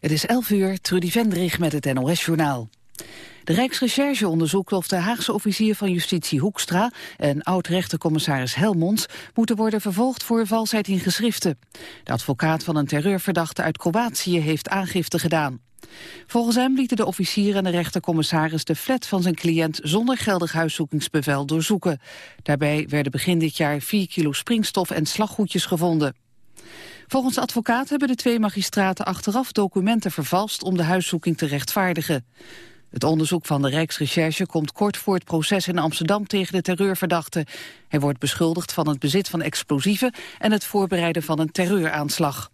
Het is 11 uur, Trudy Vendrig met het NOS-journaal. De Rijksrecherche onderzoekt of de Haagse officier van justitie Hoekstra en oud-rechtercommissaris Helmonds moeten worden vervolgd voor valsheid in geschriften. De advocaat van een terreurverdachte uit Kroatië heeft aangifte gedaan. Volgens hem lieten de officier en de rechtercommissaris de flat van zijn cliënt zonder geldig huiszoekingsbevel doorzoeken. Daarbij werden begin dit jaar 4 kilo springstof en slaggoedjes gevonden. Volgens advocaat hebben de twee magistraten achteraf documenten vervalst om de huiszoeking te rechtvaardigen. Het onderzoek van de Rijksrecherche komt kort voor het proces in Amsterdam tegen de terreurverdachte. Hij wordt beschuldigd van het bezit van explosieven en het voorbereiden van een terreuraanslag.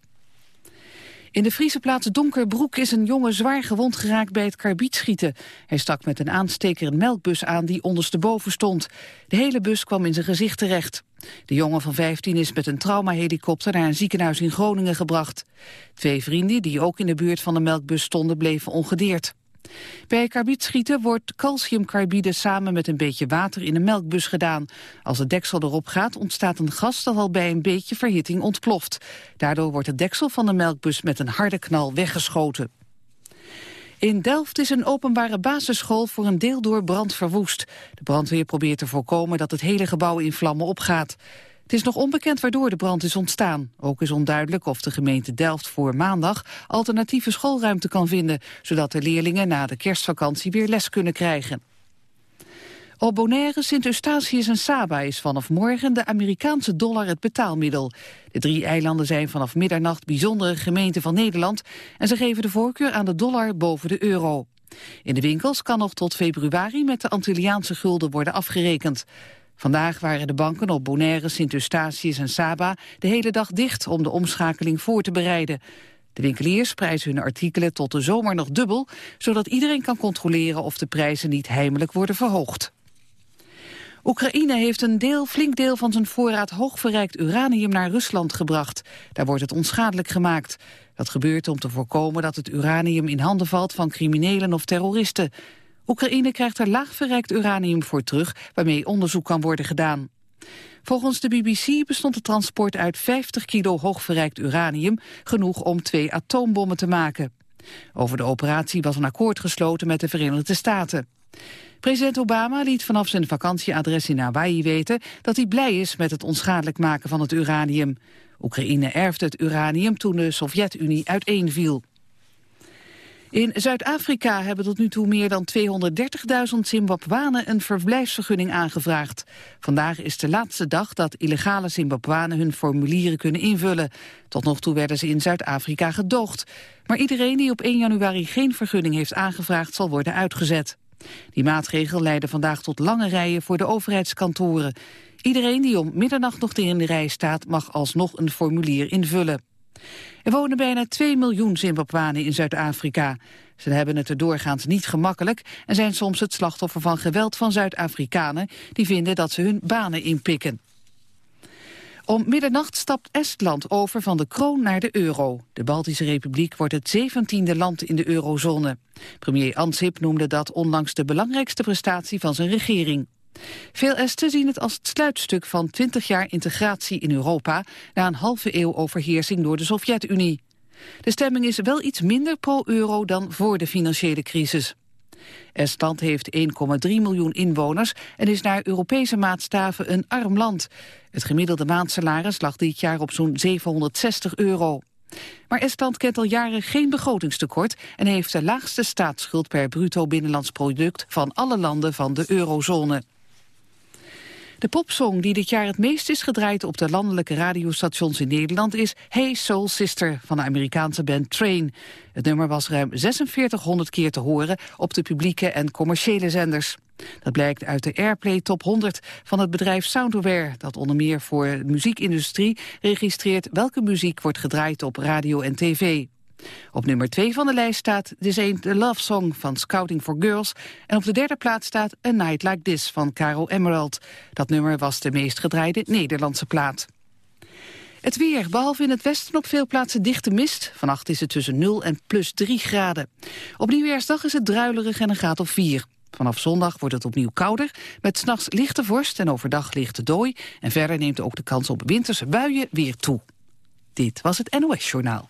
In de Friese plaats Donkerbroek is een jongen zwaar gewond geraakt bij het karbietschieten. Hij stak met een aansteker een melkbus aan die ondersteboven stond. De hele bus kwam in zijn gezicht terecht. De jongen van 15 is met een traumahelikopter naar een ziekenhuis in Groningen gebracht. Twee vrienden die ook in de buurt van de melkbus stonden bleven ongedeerd. Bij karbietschieten wordt calciumcarbide samen met een beetje water in een melkbus gedaan. Als het deksel erop gaat ontstaat een gas dat al bij een beetje verhitting ontploft. Daardoor wordt het deksel van de melkbus met een harde knal weggeschoten. In Delft is een openbare basisschool voor een deel door brand verwoest. De brandweer probeert te voorkomen dat het hele gebouw in vlammen opgaat. Het is nog onbekend waardoor de brand is ontstaan. Ook is onduidelijk of de gemeente Delft voor maandag alternatieve schoolruimte kan vinden, zodat de leerlingen na de kerstvakantie weer les kunnen krijgen. Op Bonaire, Sint-Eustatius en Saba is vanaf morgen de Amerikaanse dollar het betaalmiddel. De drie eilanden zijn vanaf middernacht bijzondere gemeenten van Nederland en ze geven de voorkeur aan de dollar boven de euro. In de winkels kan nog tot februari met de Antilliaanse gulden worden afgerekend. Vandaag waren de banken op Bonaire, Sint-Eustatius en Saba de hele dag dicht om de omschakeling voor te bereiden. De winkeliers prijzen hun artikelen tot de zomer nog dubbel, zodat iedereen kan controleren of de prijzen niet heimelijk worden verhoogd. Oekraïne heeft een deel, flink deel van zijn voorraad hoogverrijkt uranium naar Rusland gebracht. Daar wordt het onschadelijk gemaakt. Dat gebeurt om te voorkomen dat het uranium in handen valt van criminelen of terroristen. Oekraïne krijgt er laagverrijkt uranium voor terug, waarmee onderzoek kan worden gedaan. Volgens de BBC bestond het transport uit 50 kilo hoogverrijkt uranium, genoeg om twee atoombommen te maken. Over de operatie was een akkoord gesloten met de Verenigde Staten. President Obama liet vanaf zijn vakantieadres in Hawaii weten dat hij blij is met het onschadelijk maken van het uranium. Oekraïne erfde het uranium toen de Sovjet-Unie uiteenviel. In Zuid-Afrika hebben tot nu toe meer dan 230.000 Zimbabwanen een verblijfsvergunning aangevraagd. Vandaag is de laatste dag dat illegale Zimbabwanen hun formulieren kunnen invullen. Tot nog toe werden ze in Zuid-Afrika gedoogd. Maar iedereen die op 1 januari geen vergunning heeft aangevraagd zal worden uitgezet. Die maatregel leidde vandaag tot lange rijen voor de overheidskantoren. Iedereen die om middernacht nog in de rij staat mag alsnog een formulier invullen. Er wonen bijna 2 miljoen Zimbabwanen in Zuid-Afrika. Ze hebben het er doorgaans niet gemakkelijk en zijn soms het slachtoffer van geweld van Zuid-Afrikanen die vinden dat ze hun banen inpikken. Om middernacht stapt Estland over van de kroon naar de euro. De Baltische Republiek wordt het zeventiende land in de eurozone. Premier Ansip noemde dat onlangs de belangrijkste prestatie van zijn regering. Veel Esten zien het als het sluitstuk van 20 jaar integratie in Europa... na een halve eeuw overheersing door de Sovjet-Unie. De stemming is wel iets minder pro-euro dan voor de financiële crisis. Estland heeft 1,3 miljoen inwoners en is naar Europese maatstaven een arm land. Het gemiddelde maandsalaris lag dit jaar op zo'n 760 euro. Maar Estland kent al jaren geen begrotingstekort en heeft de laagste staatsschuld per bruto binnenlands product van alle landen van de eurozone. De popsong die dit jaar het meest is gedraaid op de landelijke radiostations in Nederland is Hey Soul Sister van de Amerikaanse band Train. Het nummer was ruim 4600 keer te horen op de publieke en commerciële zenders. Dat blijkt uit de Airplay Top 100 van het bedrijf Soundware... dat onder meer voor de muziekindustrie registreert welke muziek wordt gedraaid op radio en tv. Op nummer 2 van de lijst staat This Ain't the Love Song van Scouting for Girls. En op de derde plaats staat A Night Like This van Caro Emerald. Dat nummer was de meest gedraaide Nederlandse plaat. Het weer, behalve in het westen op veel plaatsen dichte mist. Vannacht is het tussen 0 en plus 3 graden. Op nieuwjaarsdag is het druilerig en een graad of 4. Vanaf zondag wordt het opnieuw kouder, met s'nachts lichte vorst en overdag lichte dooi. En verder neemt ook de kans op winterse buien weer toe. Dit was het NOS Journaal.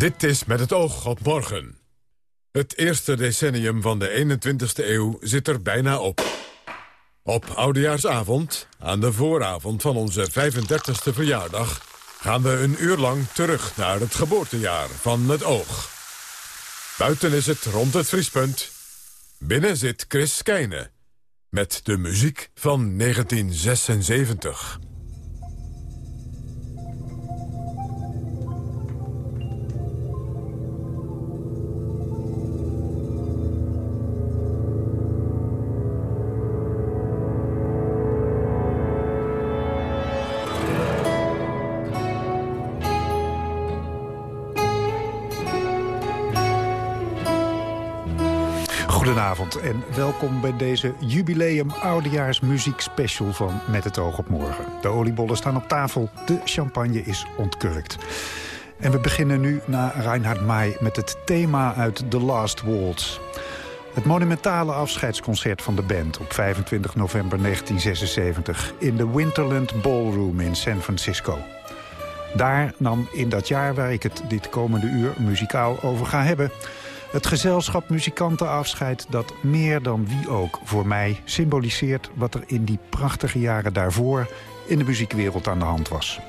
Dit is met het oog op morgen. Het eerste decennium van de 21ste eeuw zit er bijna op. Op Oudejaarsavond, aan de vooravond van onze 35ste verjaardag... gaan we een uur lang terug naar het geboortejaar van het oog. Buiten is het rond het vriespunt. Binnen zit Chris Keijne met de muziek van 1976. En welkom bij deze jubileum oudejaars muziek special van Met het oog op morgen. De oliebollen staan op tafel, de champagne is ontkurkt. En we beginnen nu na Reinhard May met het thema uit The Last Waltz. Het monumentale afscheidsconcert van de band op 25 november 1976... in de Winterland Ballroom in San Francisco. Daar nam in dat jaar waar ik het dit komende uur muzikaal over ga hebben... Het gezelschap muzikantenafscheid dat meer dan wie ook voor mij symboliseert... wat er in die prachtige jaren daarvoor in de muziekwereld aan de hand was.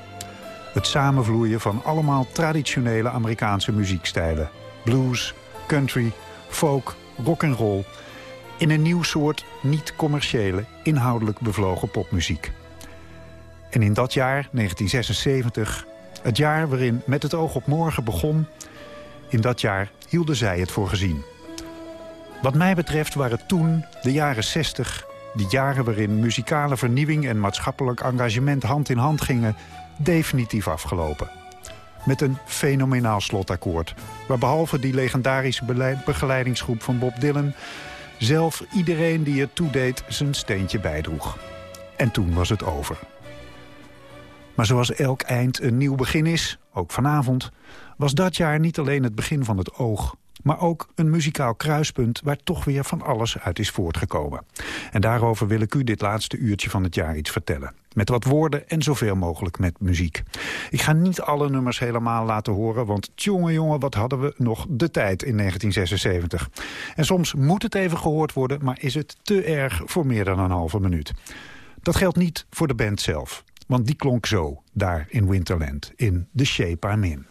Het samenvloeien van allemaal traditionele Amerikaanse muziekstijlen. Blues, country, folk, rock and roll. In een nieuw soort niet-commerciële, inhoudelijk bevlogen popmuziek. En in dat jaar, 1976, het jaar waarin Met het oog op morgen begon... in dat jaar hielden zij het voor gezien. Wat mij betreft waren toen, de jaren 60... die jaren waarin muzikale vernieuwing en maatschappelijk engagement hand in hand gingen... definitief afgelopen. Met een fenomenaal slotakkoord... waar behalve die legendarische begeleidingsgroep van Bob Dylan... zelf iedereen die er toedeed zijn steentje bijdroeg. En toen was het over. Maar zoals elk eind een nieuw begin is, ook vanavond was dat jaar niet alleen het begin van het oog... maar ook een muzikaal kruispunt waar toch weer van alles uit is voortgekomen. En daarover wil ik u dit laatste uurtje van het jaar iets vertellen. Met wat woorden en zoveel mogelijk met muziek. Ik ga niet alle nummers helemaal laten horen... want jongen jongen, wat hadden we nog de tijd in 1976. En soms moet het even gehoord worden... maar is het te erg voor meer dan een halve minuut. Dat geldt niet voor de band zelf. Want die klonk zo, daar in Winterland, in The Shape I'm In.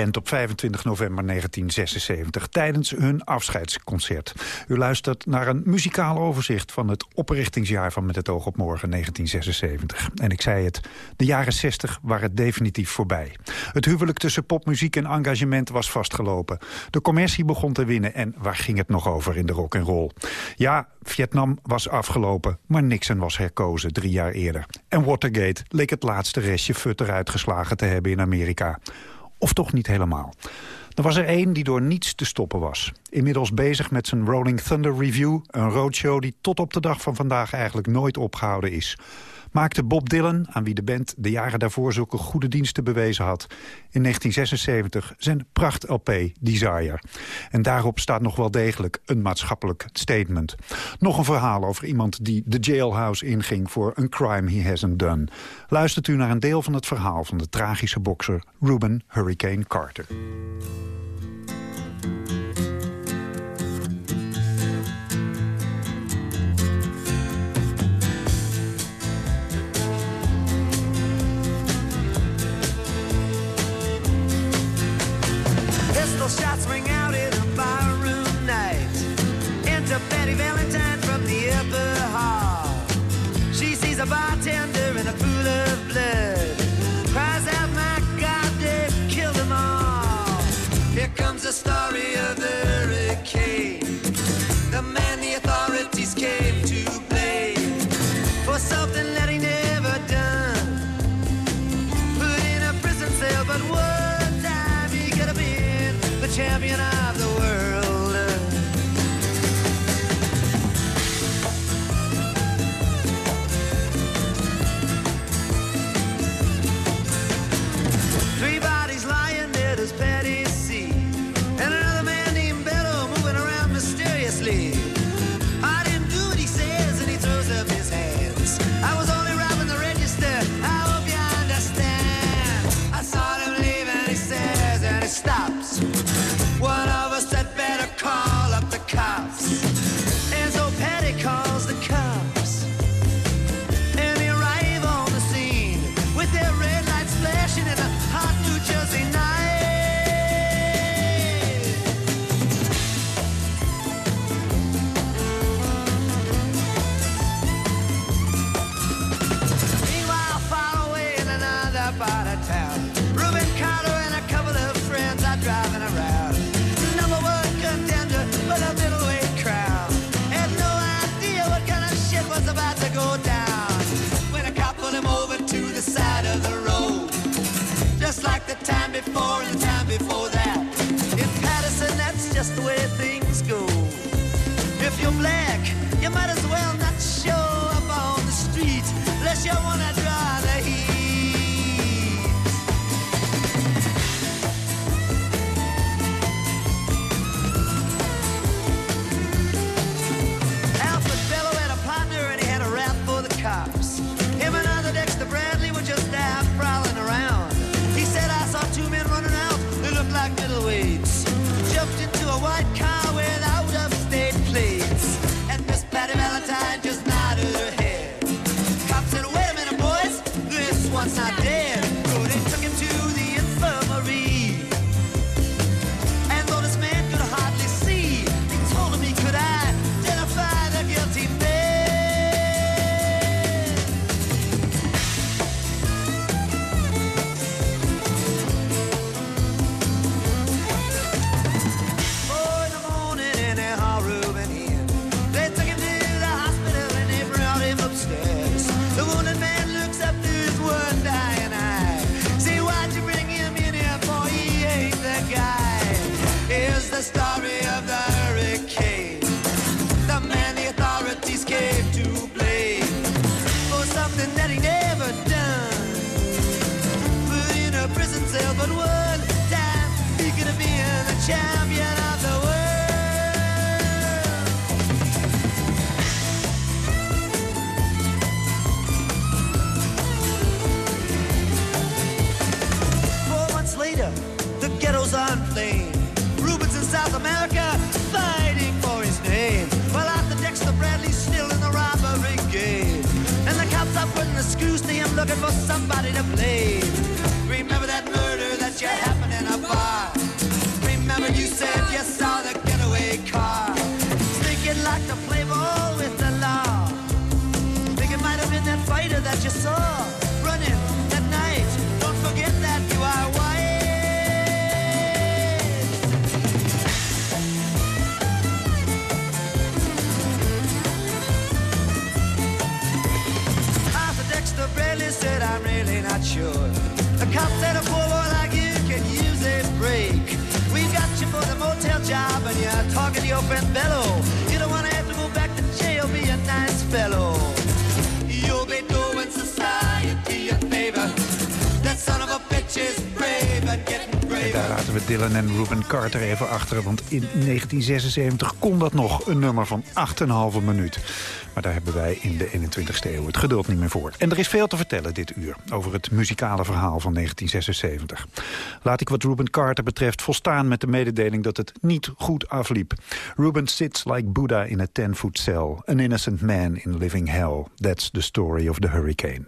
op 25 november 1976 tijdens hun afscheidsconcert. U luistert naar een muzikaal overzicht van het oprichtingsjaar van Met het oog op morgen 1976. En ik zei het, de jaren 60 waren definitief voorbij. Het huwelijk tussen popmuziek en engagement was vastgelopen. De commercie begon te winnen en waar ging het nog over in de rock and roll? Ja, Vietnam was afgelopen, maar Nixon was herkozen drie jaar eerder. En Watergate leek het laatste restje futter uitgeslagen te hebben in Amerika. Of toch niet helemaal. Er was er één die door niets te stoppen was. Inmiddels bezig met zijn Rolling Thunder Review... een roadshow die tot op de dag van vandaag eigenlijk nooit opgehouden is. Maakte Bob Dylan, aan wie de band de jaren daarvoor zulke goede diensten bewezen had... in 1976 zijn pracht-LP Desire. En daarop staat nog wel degelijk een maatschappelijk statement. Nog een verhaal over iemand die de jailhouse inging... voor een crime he hasn't done. Luistert u naar een deel van het verhaal van de tragische bokser Ruben Hurricane Carter. Betty you might as well not show up on the street unless you wanna draw talking to your friend Bello. You don't want to have to go back to jail, be a nice fellow. You'll be doing society a favor. That son of a bitch is brave and getting braver. daar laten we Dylan en Ruben Carter even achter. Want in 1976 kon dat nog, een nummer van 8,5 minuut. Maar daar hebben wij in de 21ste eeuw het geduld niet meer voor. En er is veel te vertellen dit uur over het muzikale verhaal van 1976. Laat ik wat Ruben Carter betreft volstaan met de mededeling dat het niet goed afliep. Ruben sits like Buddha in a 10-foot cell. An innocent man in living hell. That's the story of the hurricane.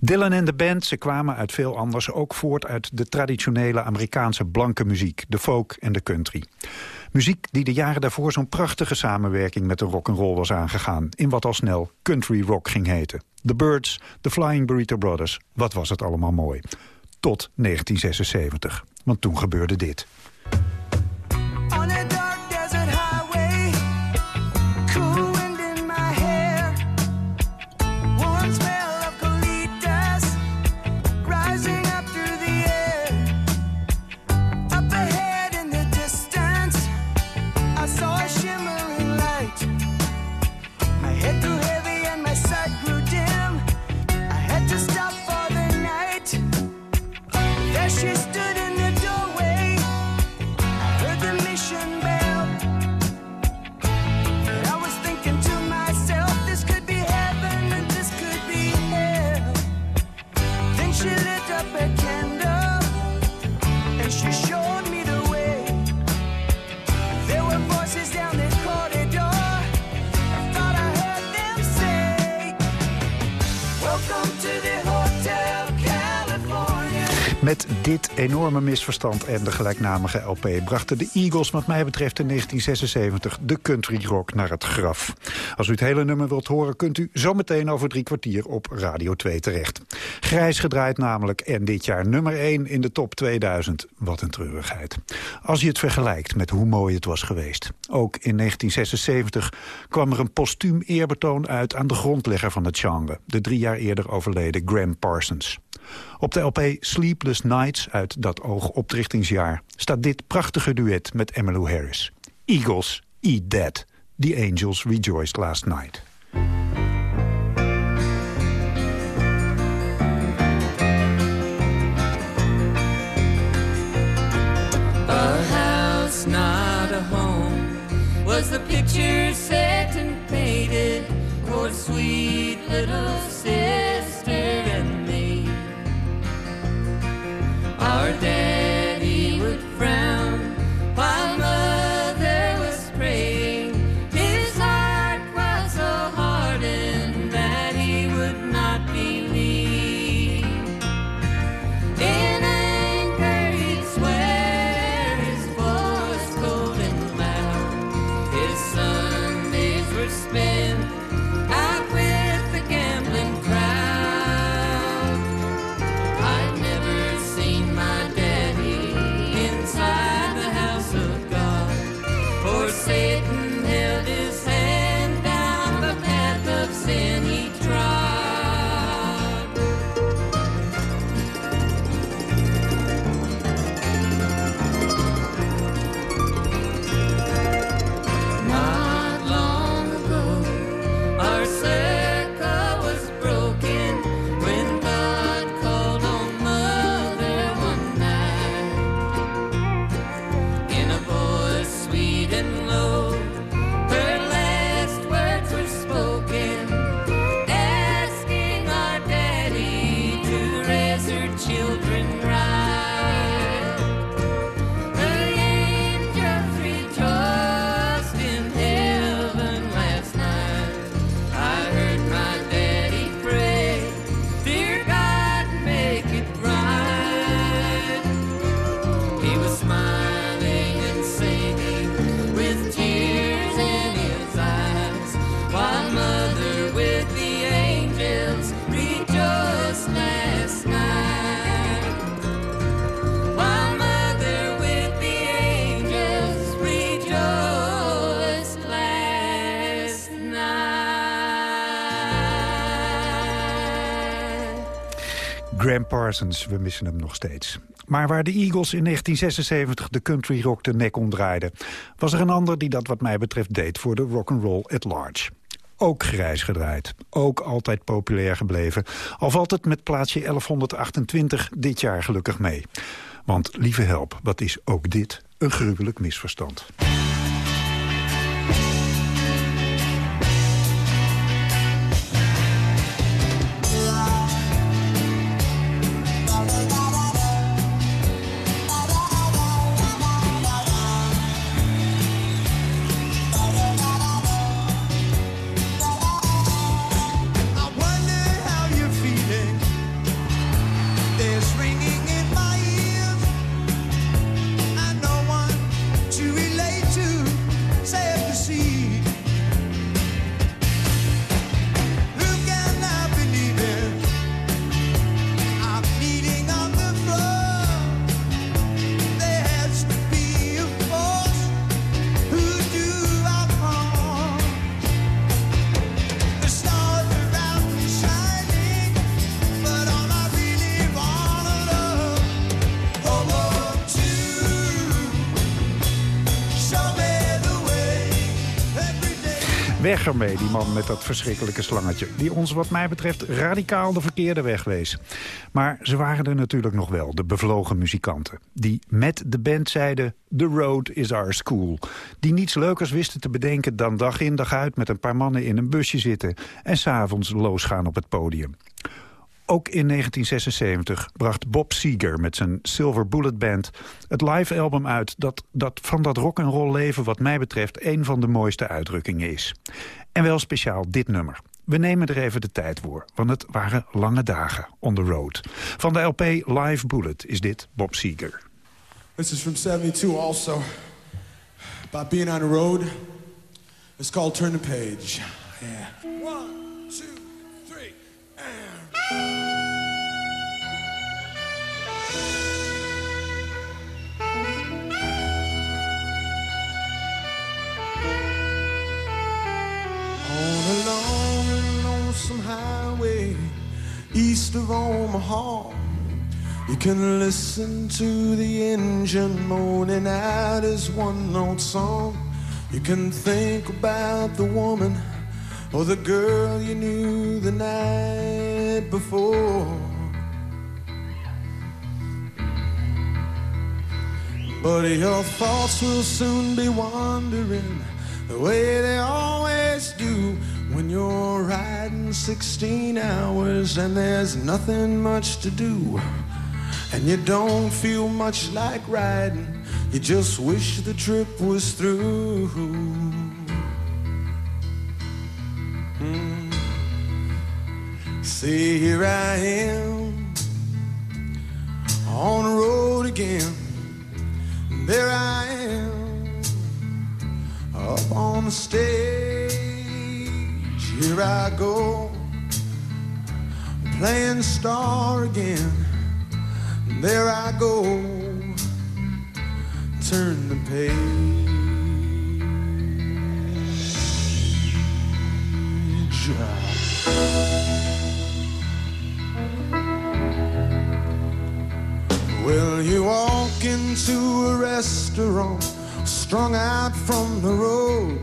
Dylan en de band, ze kwamen uit veel anders... ook voort uit de traditionele Amerikaanse blanke muziek... de folk en de country. Muziek die de jaren daarvoor zo'n prachtige samenwerking... met de rock'n'roll was aangegaan... in wat al snel country rock ging heten. The Birds, The Flying Burrito Brothers, wat was het allemaal mooi. Tot 1976, want toen gebeurde dit. Enorme misverstand en de gelijknamige LP... brachten de Eagles, wat mij betreft, in 1976 de country rock naar het graf. Als u het hele nummer wilt horen, kunt u zometeen over drie kwartier op Radio 2 terecht. Grijs gedraaid namelijk en dit jaar nummer 1 in de top 2000. Wat een treurigheid. Als je het vergelijkt met hoe mooi het was geweest. Ook in 1976 kwam er een postuum eerbetoon uit aan de grondlegger van het genre. De drie jaar eerder overleden Graham Parsons. Op de LP Sleepless Nights uit dat oogoptrichtingsjaar... staat dit prachtige duet met Emmylou Harris. Eagles, Eat That. The Angels Rejoiced Last Night. House, not a home, was the picture set and painted for sweet little sister Parsons, we missen hem nog steeds. Maar waar de Eagles in 1976 de country rock de nek omdraaiden... was er een ander die dat wat mij betreft deed voor de rock'n'roll at large. Ook grijs gedraaid, ook altijd populair gebleven... al valt het met plaatsje 1128 dit jaar gelukkig mee. Want lieve help, wat is ook dit een gruwelijk misverstand. Ermee, die man met dat verschrikkelijke slangetje. Die ons wat mij betreft radicaal de verkeerde weg wees. Maar ze waren er natuurlijk nog wel, de bevlogen muzikanten. Die met de band zeiden, the road is our school. Die niets leukers wisten te bedenken dan dag in dag uit... met een paar mannen in een busje zitten... en s'avonds losgaan op het podium. Ook in 1976 bracht Bob Seger met zijn Silver Bullet Band... het live album uit dat, dat van dat rock'n'roll leven... wat mij betreft een van de mooiste uitdrukkingen is. En wel speciaal dit nummer. We nemen er even de tijd voor, want het waren lange dagen on the road. Van de LP Live Bullet is dit Bob Seger. This is from 72 also. About being on the road. It's called Turn the Page. Yeah. One, On a long and lonesome highway east of Omaha. You can listen to the engine moaning out his one note song. You can think about the woman or the girl you knew the night before. But your thoughts will soon be wandering the way they always do when you're riding 16 hours and there's nothing much to do. And you don't feel much like riding, you just wish the trip was through. Mm. See, here I am on the road again. There I am up on the stage. Here I go playing star again. There I go, turn the page. Well, you walk into a restaurant, strung out from the road,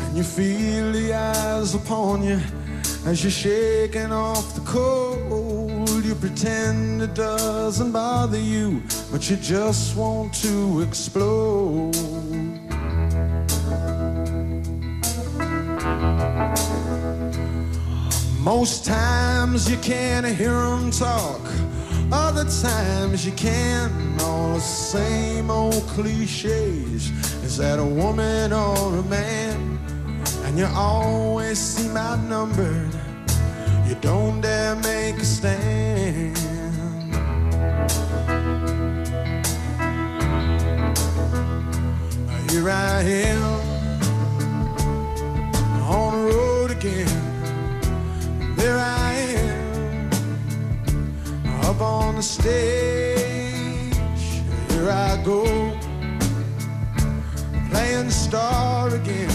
and you feel the eyes upon you as you're shaking off the cold. You pretend it doesn't bother you, but you just want to explode. Most times you can't hear them talk, other times you can. All the same old cliches. Is that a woman or a man? And you always seem outnumbered. You don't dare make a stand. Here I am on the road again. There I am up on the stage. Here I go playing star again.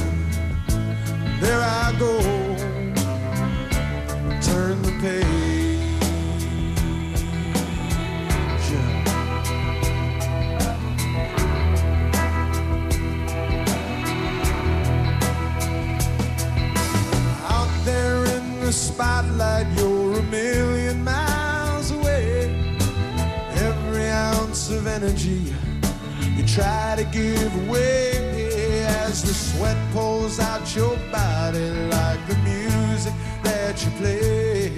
There I go, turn the page. Out there in the spotlight, you're a million miles away. Every ounce of energy you try to give away as the sweat pours out your body like the music that you play.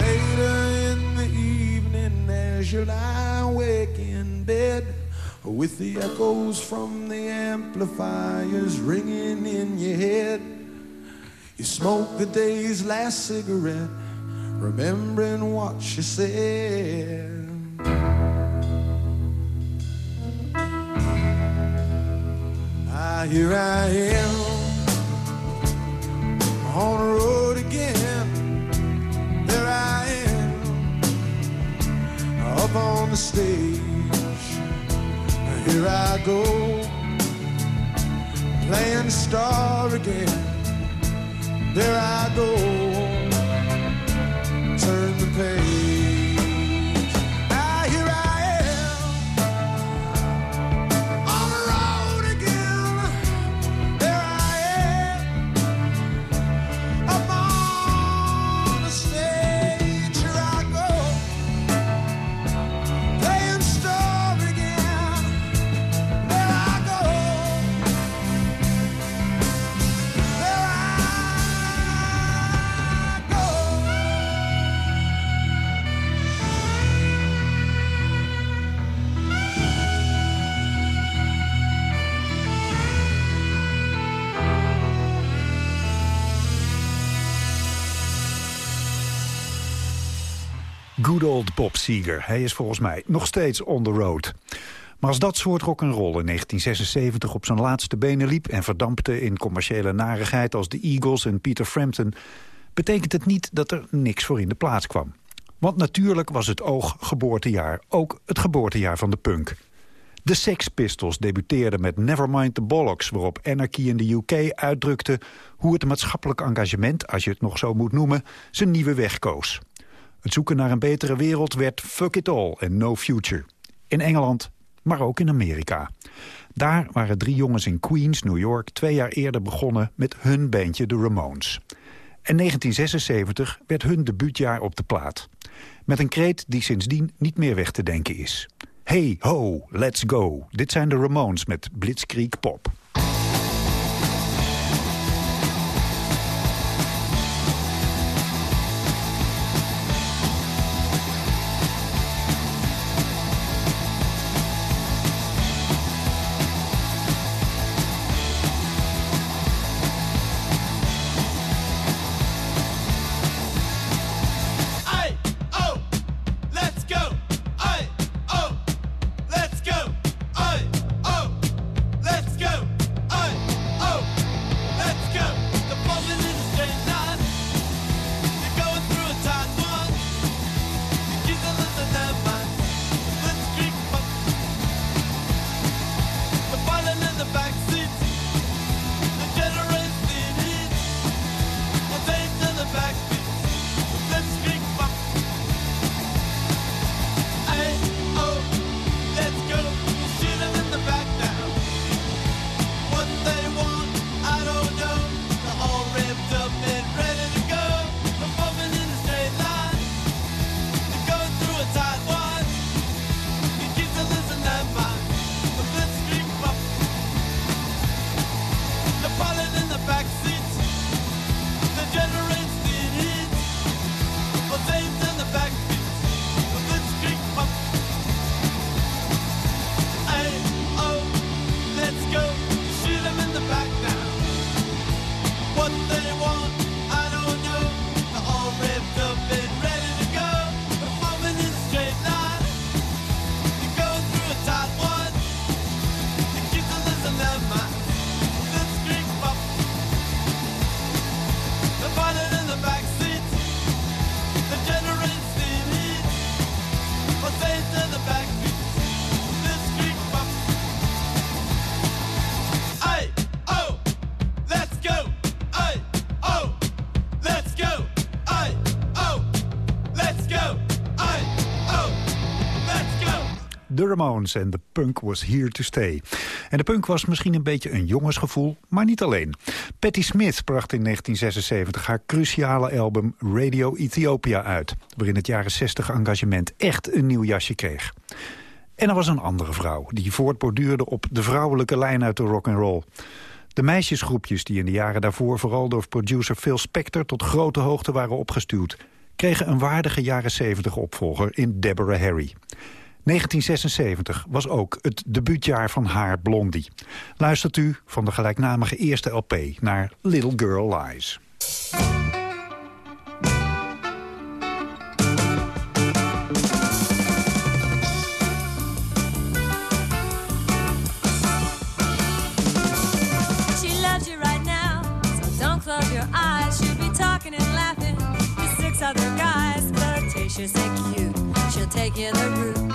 Later in the evening, as you lie awake in bed, with the echoes from the amplifiers ringing in your head, you smoke the day's last cigarette, remembering what she said. Ah, here I am on the road again. There I am up on the stage. Here I go playing the star again. There I go, turn the page. Good old Bob Seger. Hij is volgens mij nog steeds on the road. Maar als dat soort rock'n'roll in 1976 op zijn laatste benen liep... en verdampte in commerciële narigheid als de Eagles en Peter Frampton... betekent het niet dat er niks voor in de plaats kwam. Want natuurlijk was het oog geboortejaar ook het geboortejaar van de punk. De Sex Pistols debuteerden met Nevermind the Bollocks... waarop Anarchy in de UK uitdrukte hoe het maatschappelijk engagement... als je het nog zo moet noemen, zijn nieuwe weg koos. Het zoeken naar een betere wereld werd fuck it all en no future. In Engeland, maar ook in Amerika. Daar waren drie jongens in Queens, New York... twee jaar eerder begonnen met hun bandje de Ramones. En 1976 werd hun debuutjaar op de plaat. Met een kreet die sindsdien niet meer weg te denken is. Hey ho, let's go. Dit zijn de Ramones met Blitzkrieg Pop. Ramones en de punk was here to stay. En de punk was misschien een beetje een jongensgevoel, maar niet alleen. Patti Smith bracht in 1976 haar cruciale album Radio Ethiopia uit... waarin het jaren 60 engagement echt een nieuw jasje kreeg. En er was een andere vrouw die voortborduurde op de vrouwelijke lijn uit de rock and roll. De meisjesgroepjes die in de jaren daarvoor vooral door producer Phil Spector tot grote hoogte waren opgestuurd, kregen een waardige jaren 70 opvolger in Deborah Harry. 1976 was ook het debuutjaar van haar Blondie. Luistert u van de gelijknamige eerste LP naar Little Girl Lies. Other guys, flirtatious and cute. She'll take you the route,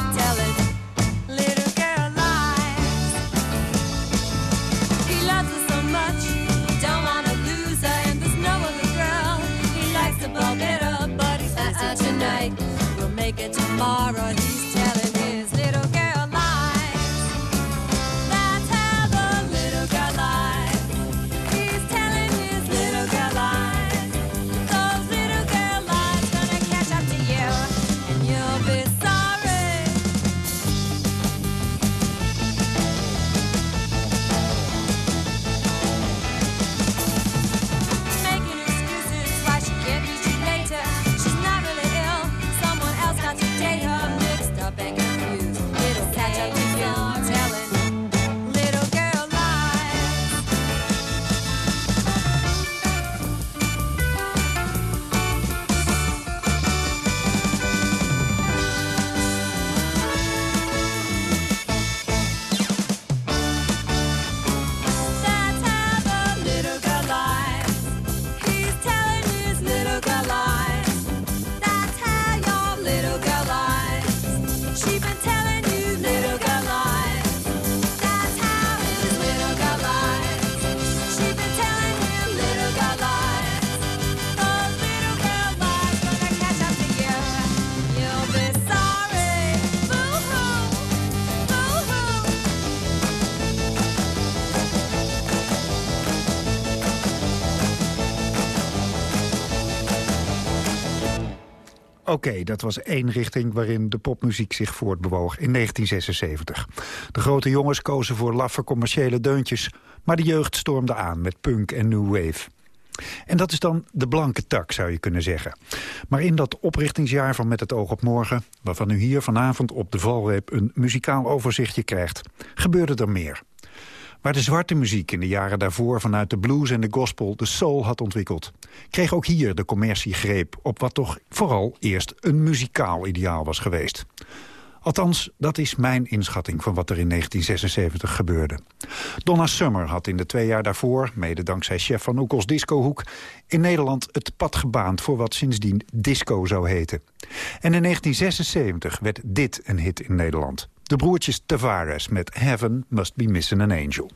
Oké, dat was één richting waarin de popmuziek zich voortbewoog in 1976. De grote jongens kozen voor laffe commerciële deuntjes... maar de jeugd stormde aan met punk en new wave. En dat is dan de blanke tak, zou je kunnen zeggen. Maar in dat oprichtingsjaar van Met het oog op morgen... waarvan u hier vanavond op de valreep een muzikaal overzichtje krijgt... gebeurde er meer. Waar de zwarte muziek in de jaren daarvoor vanuit de blues en de gospel de soul had ontwikkeld, kreeg ook hier de commercie greep op wat toch vooral eerst een muzikaal ideaal was geweest. Althans, dat is mijn inschatting van wat er in 1976 gebeurde. Donna Summer had in de twee jaar daarvoor, mede dankzij chef van Oekels Discohoek, in Nederland het pad gebaand voor wat sindsdien disco zou heten. En in 1976 werd dit een hit in Nederland. De broertjes Tavares met Heaven Must Be Missing an Angel.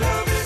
Love is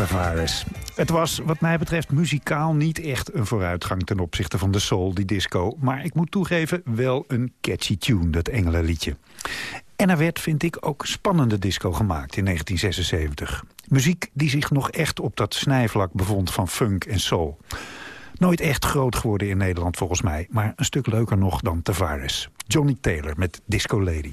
Tavares. Het was wat mij betreft muzikaal niet echt een vooruitgang... ten opzichte van de soul, die disco. Maar ik moet toegeven, wel een catchy tune, dat Engelenliedje. En er werd, vind ik, ook spannende disco gemaakt in 1976. Muziek die zich nog echt op dat snijvlak bevond van funk en soul. Nooit echt groot geworden in Nederland volgens mij... maar een stuk leuker nog dan Tavares. Johnny Taylor met Disco Lady.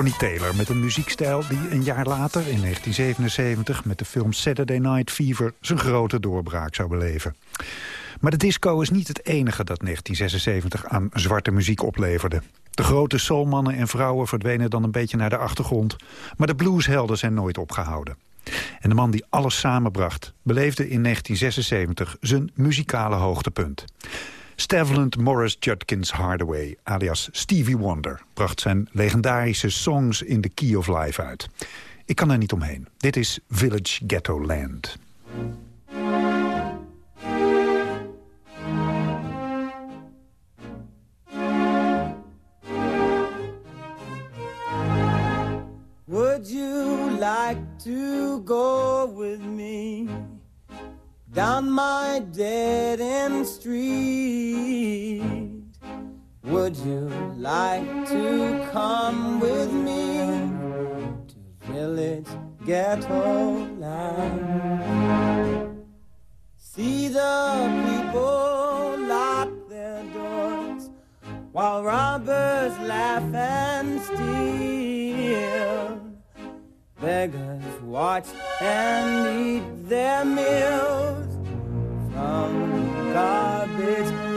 Johnny Taylor met een muziekstijl die een jaar later, in 1977... met de film Saturday Night Fever zijn grote doorbraak zou beleven. Maar de disco is niet het enige dat 1976 aan zwarte muziek opleverde. De grote soulmannen en vrouwen verdwenen dan een beetje naar de achtergrond... maar de blueshelden zijn nooit opgehouden. En de man die alles samenbracht, beleefde in 1976 zijn muzikale hoogtepunt. Stavland Morris Judkins Hardaway, alias Stevie Wonder... bracht zijn legendarische Songs in the Key of Life uit. Ik kan er niet omheen. Dit is Village Ghetto Land. Would you like to go with me down my dead end street? Would you like to come with me to village ghetto land? See the people lock their doors while robbers laugh and steal. Beggars watch and eat their meals from garbage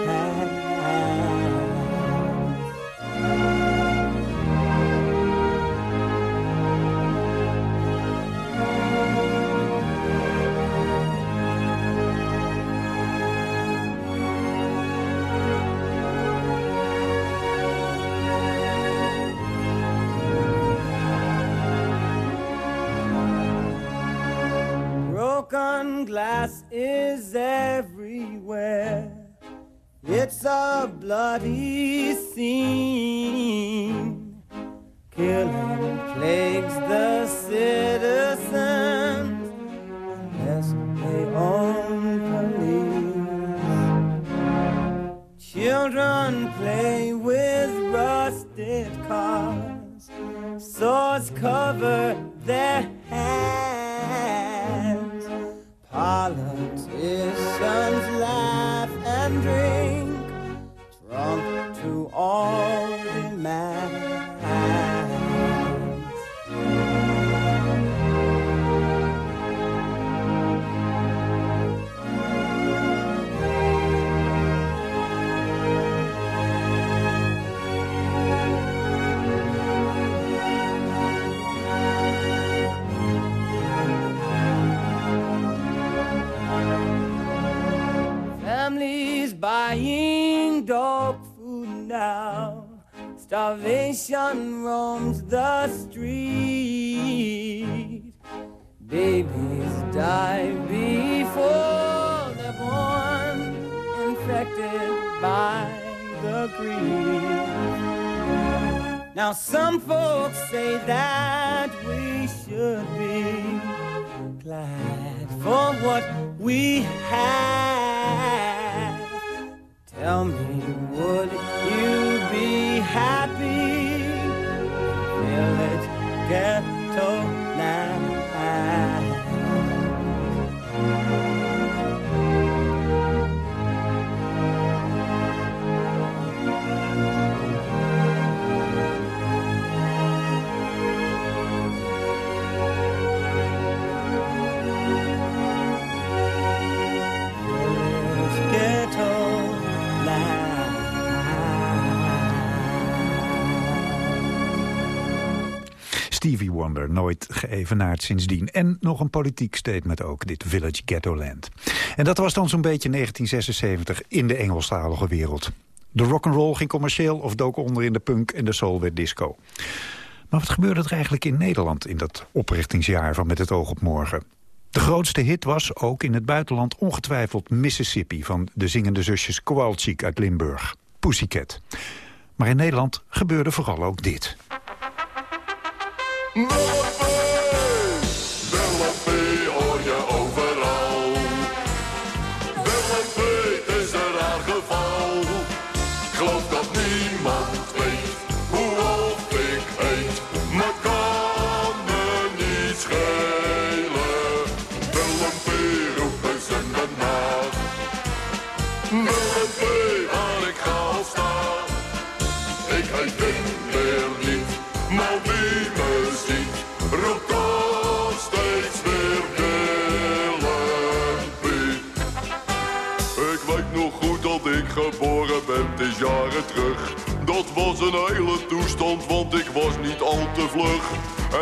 Broken glass is everywhere. It's a bloody scene. Killing plagues the citizens unless they own police. Children play with rusted cars. Swords cover their Politicians laugh and drink, drunk to all Starvation roams the street. Babies die before they're born, infected by the greed. Now some folks say that we should be glad for what we have. Tell me, would happy? Village ghetto Stevie Wonder, nooit geëvenaard sindsdien. En nog een politiek statement ook, dit Village Ghetto Land. En dat was dan zo'n beetje 1976 in de Engelstalige wereld. De rock'n'roll ging commercieel of dook onder in de punk en de soul werd disco. Maar wat gebeurde er eigenlijk in Nederland in dat oprichtingsjaar van Met het oog op morgen? De grootste hit was, ook in het buitenland, ongetwijfeld Mississippi... van de zingende zusjes Kowalczyk uit Limburg, Pussycat. Maar in Nederland gebeurde vooral ook dit. Geloof dat niemand weet jaren terug. Dat was een hele toestand, want ik was niet al te vlug.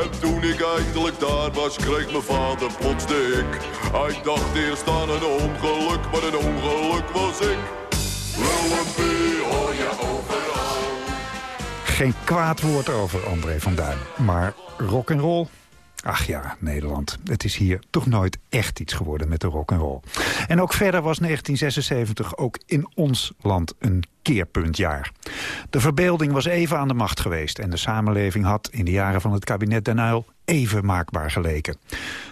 En toen ik eindelijk daar was, kreeg mijn vader plots de ik. Hij dacht eerst aan een ongeluk, maar een ongeluk was ik. Willempie hoor je overal. Geen kwaad woord over André van Duin. Maar rock and roll, Ach ja, Nederland. Het is hier toch nooit echt iets geworden met de rock and roll. En ook verder was 1976 ook in ons land een keerpuntjaar. De verbeelding was even aan de macht geweest... en de samenleving had in de jaren van het kabinet Den Uyl even maakbaar geleken.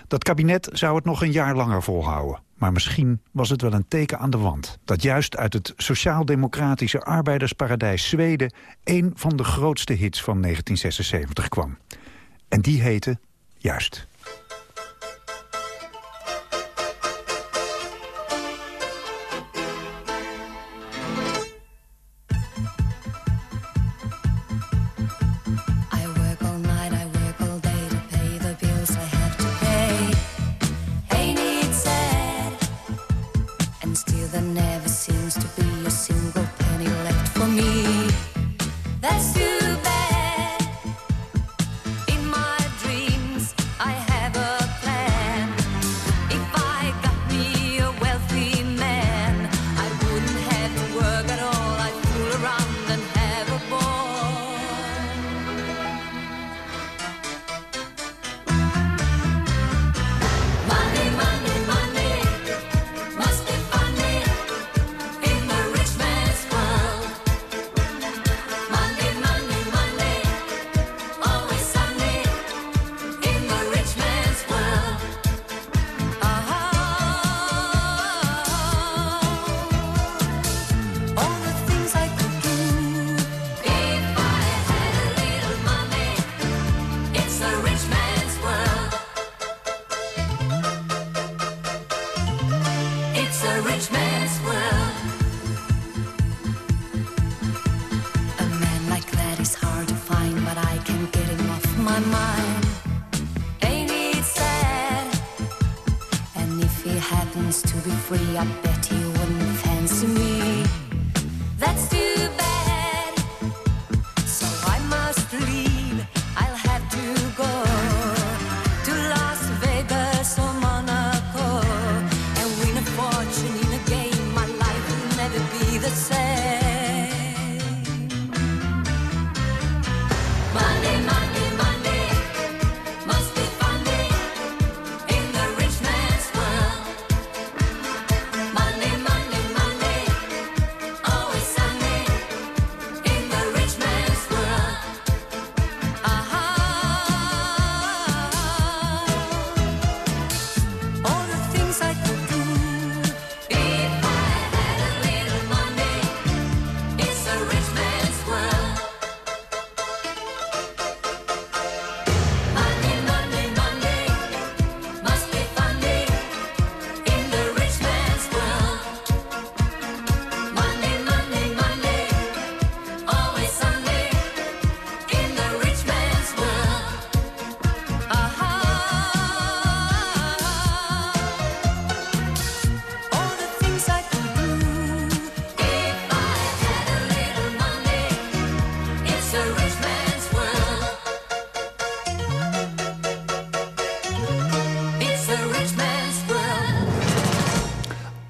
Dat kabinet zou het nog een jaar langer volhouden. Maar misschien was het wel een teken aan de wand... dat juist uit het sociaal-democratische arbeidersparadijs Zweden... een van de grootste hits van 1976 kwam. En die heette Juist.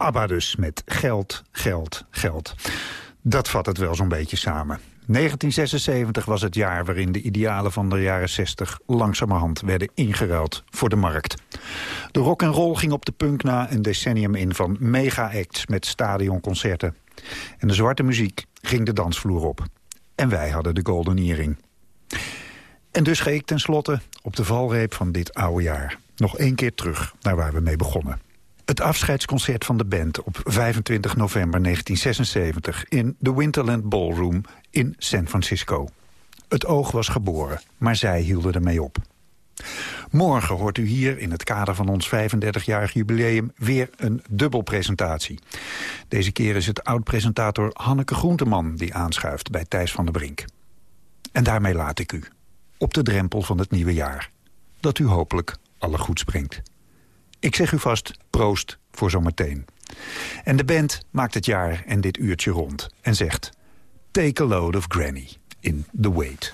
ABBA dus met geld, geld, geld. Dat vat het wel zo'n beetje samen. 1976 was het jaar waarin de idealen van de jaren 60 langzamerhand werden ingeruild voor de markt. De rock and roll ging op de punk na een decennium in van mega-acts met stadionconcerten. En de zwarte muziek ging de dansvloer op. En wij hadden de golden earring. En dus ga ik tenslotte op de valreep van dit oude jaar nog één keer terug naar waar we mee begonnen. Het afscheidsconcert van de band op 25 november 1976 in de Winterland Ballroom in San Francisco. Het oog was geboren, maar zij hielden ermee op. Morgen hoort u hier in het kader van ons 35-jarig jubileum weer een dubbelpresentatie. Deze keer is het oud-presentator Hanneke Groenteman die aanschuift bij Thijs van der Brink. En daarmee laat ik u, op de drempel van het nieuwe jaar, dat u hopelijk alle goeds brengt. Ik zeg u vast proost voor zometeen. En de band maakt het jaar en dit uurtje rond en zegt... Take a load of Granny in The Wait.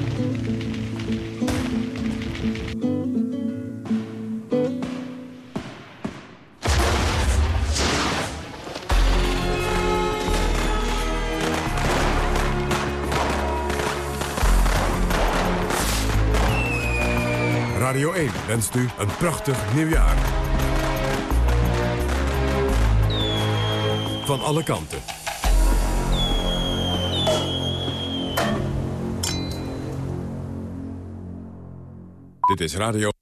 wenst u een prachtig nieuwjaar. Van alle kanten. Dit is Radio...